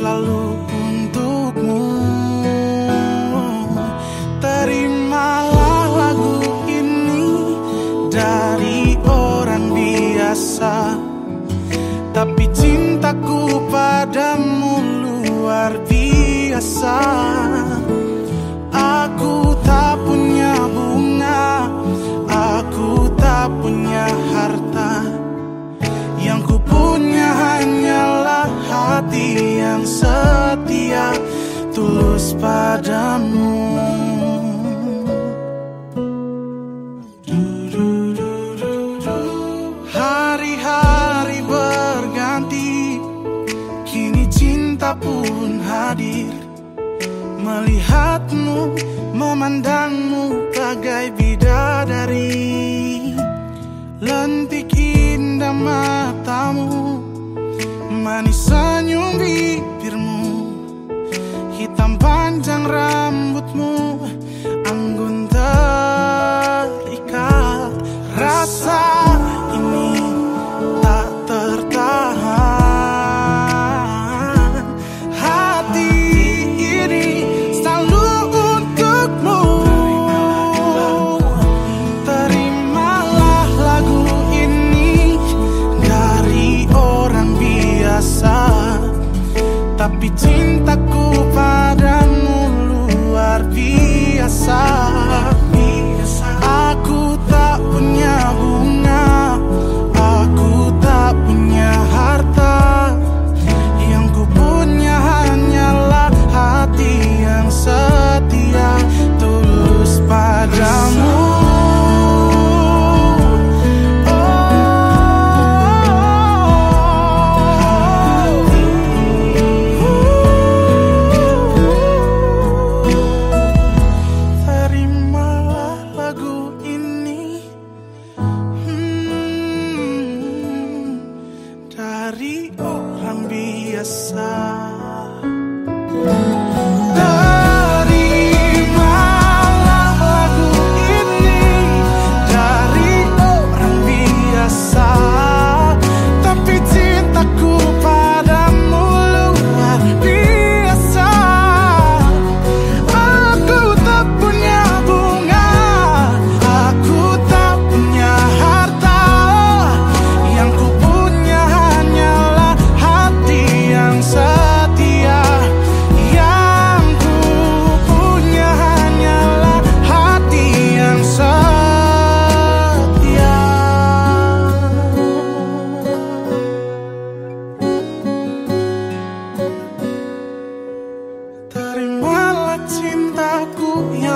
selalu untukmu. Terimalah lagu ini dari orang biasa. Tapi cintaku padamu luar biasa Tulus padamu. Hari-hari berganti Kini cinta pun hadir. Melihatmu, memandangmu bagai bidadari. Lentik indah panjang rambut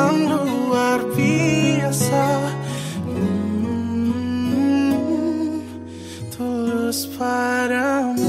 cintaku yang luar biasa Hmm, Tulus padamu